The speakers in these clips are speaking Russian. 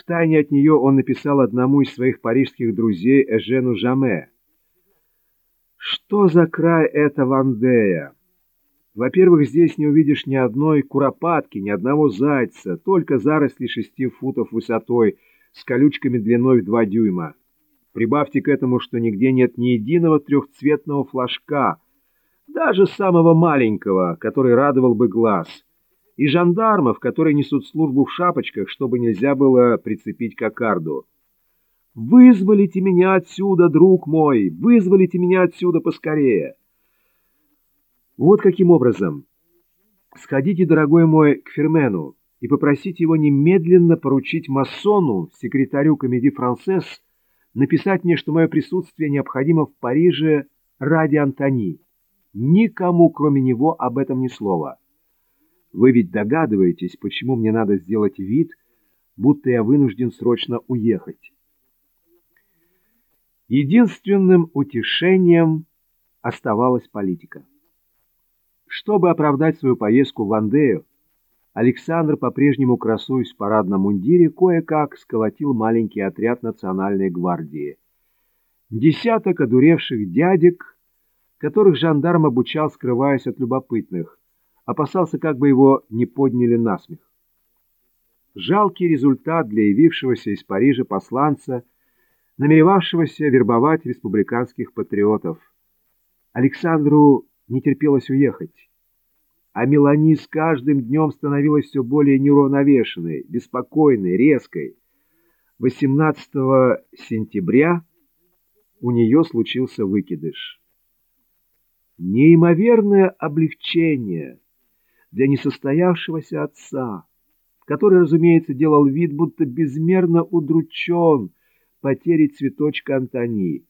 Втайне от нее он написал одному из своих парижских друзей Эжену Жаме. «Что за край это Вандея? Во-первых, здесь не увидишь ни одной куропатки, ни одного зайца, только заросли шести футов высотой с колючками длиной в два дюйма. Прибавьте к этому, что нигде нет ни единого трехцветного флажка, даже самого маленького, который радовал бы глаз» и жандармов, которые несут службу в шапочках, чтобы нельзя было прицепить кокарду. «Вызволите меня отсюда, друг мой! Вызволите меня отсюда поскорее!» Вот каким образом. Сходите, дорогой мой, к Фермену и попросите его немедленно поручить масону, секретарю комедии «Францесс», написать мне, что мое присутствие необходимо в Париже ради Антони. Никому, кроме него, об этом ни слова. Вы ведь догадываетесь, почему мне надо сделать вид, будто я вынужден срочно уехать. Единственным утешением оставалась политика. Чтобы оправдать свою поездку в Андею, Александр, по-прежнему красуясь в парадном мундире, кое-как сколотил маленький отряд национальной гвардии. Десяток одуревших дядек, которых жандарм обучал, скрываясь от любопытных, опасался, как бы его не подняли на смех. Жалкий результат для явившегося из Парижа посланца, намеревавшегося вербовать республиканских патриотов. Александру не терпелось уехать, а Мелани с каждым днем становилась все более неуравновешенной, беспокойной, резкой. 18 сентября у нее случился выкидыш. Неимоверное облегчение — для несостоявшегося отца, который, разумеется, делал вид, будто безмерно удручен потерей цветочка Антони.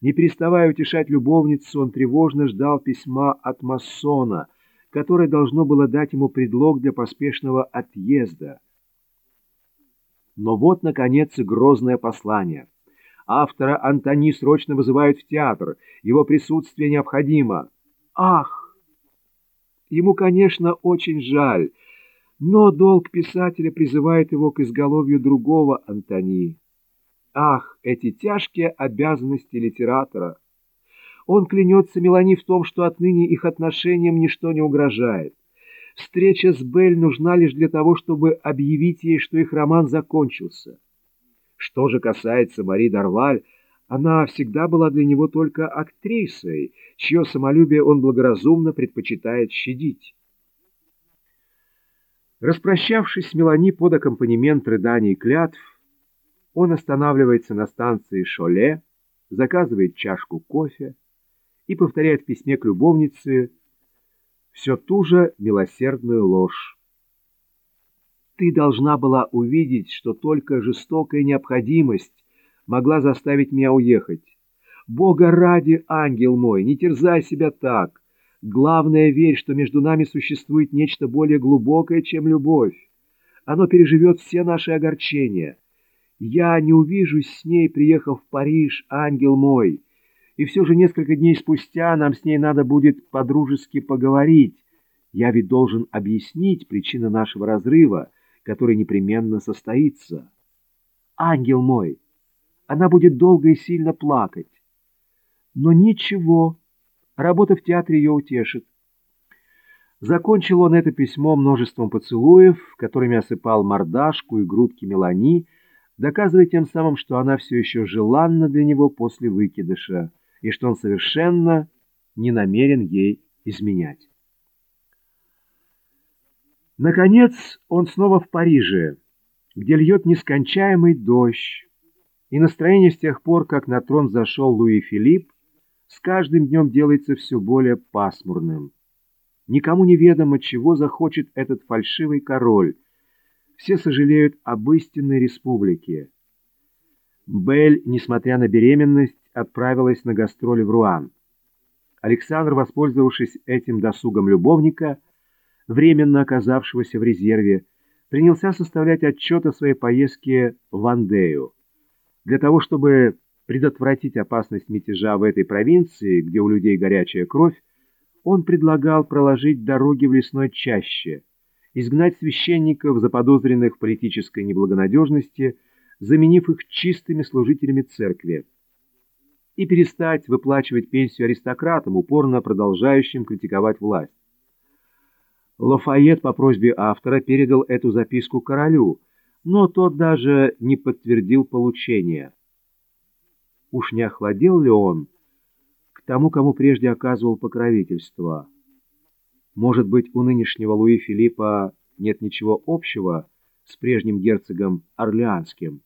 Не переставая утешать любовницу, он тревожно ждал письма от масона, которое должно было дать ему предлог для поспешного отъезда. Но вот, наконец, и грозное послание. Автора Антони срочно вызывают в театр. Его присутствие необходимо. Ах! Ему, конечно, очень жаль, но долг писателя призывает его к изголовью другого Антони. Ах, эти тяжкие обязанности литератора! Он клянется Мелани в том, что отныне их отношениям ничто не угрожает. Встреча с Бель нужна лишь для того, чтобы объявить ей, что их роман закончился. Что же касается Мари Дарваль, она всегда была для него только актрисой, чье самолюбие он благоразумно предпочитает щадить. Распрощавшись с Мелани под аккомпанемент рыданий и клятв, он останавливается на станции Шоле, заказывает чашку кофе и повторяет в письме к любовнице все ту же милосердную ложь. Ты должна была увидеть, что только жестокая необходимость могла заставить меня уехать. Бога ради, ангел мой, не терзай себя так. Главное, верь, что между нами существует нечто более глубокое, чем любовь. Оно переживет все наши огорчения. Я не увижусь с ней, приехав в Париж, ангел мой. И все же несколько дней спустя нам с ней надо будет подружески поговорить. Я ведь должен объяснить причину нашего разрыва, который непременно состоится. Ангел мой! Она будет долго и сильно плакать. Но ничего, работа в театре ее утешит. Закончил он это письмо множеством поцелуев, которыми осыпал мордашку и грудки Мелани, доказывая тем самым, что она все еще желанна для него после выкидыша, и что он совершенно не намерен ей изменять. Наконец он снова в Париже, где льет нескончаемый дождь, и настроение с тех пор, как на трон зашел Луи Филипп, с каждым днем делается все более пасмурным. Никому не ведомо, чего захочет этот фальшивый король. Все сожалеют об истинной республике. Бель, несмотря на беременность, отправилась на гастроли в Руан. Александр, воспользовавшись этим досугом любовника, временно оказавшегося в резерве, принялся составлять отчет о своей поездке в Андею. Для того, чтобы предотвратить опасность мятежа в этой провинции, где у людей горячая кровь, он предлагал проложить дороги в лесной чаще изгнать священников, заподозренных в политической неблагонадежности, заменив их чистыми служителями церкви, и перестать выплачивать пенсию аристократам, упорно продолжающим критиковать власть. Лафайет по просьбе автора передал эту записку королю, но тот даже не подтвердил получение. Уж не охладел ли он к тому, кому прежде оказывал покровительство? Может быть, у нынешнего Луи Филиппа нет ничего общего с прежним герцогом Орлеанским?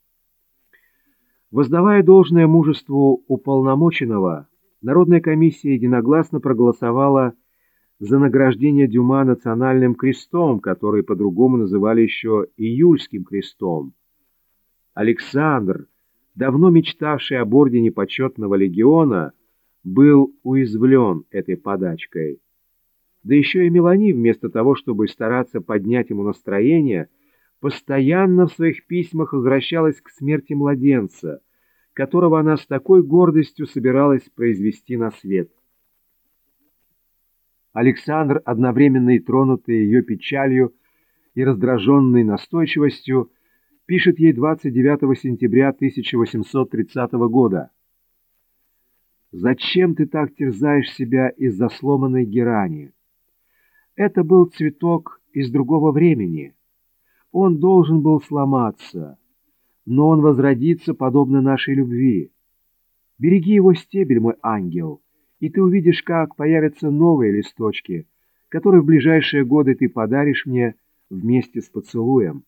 Воздавая должное мужеству уполномоченного, Народная комиссия единогласно проголосовала за награждение Дюма национальным крестом, который по-другому называли еще июльским крестом. Александр, давно мечтавший об ордене почетного легиона, был уязвлен этой подачкой. Да еще и Мелани, вместо того, чтобы стараться поднять ему настроение, постоянно в своих письмах возвращалась к смерти младенца, которого она с такой гордостью собиралась произвести на свет. Александр, одновременно и тронутый ее печалью и раздраженный настойчивостью, пишет ей 29 сентября 1830 года. «Зачем ты так терзаешь себя из-за сломанной герани? Это был цветок из другого времени. Он должен был сломаться, но он возродится подобно нашей любви. Береги его стебель, мой ангел» и ты увидишь, как появятся новые листочки, которые в ближайшие годы ты подаришь мне вместе с поцелуем.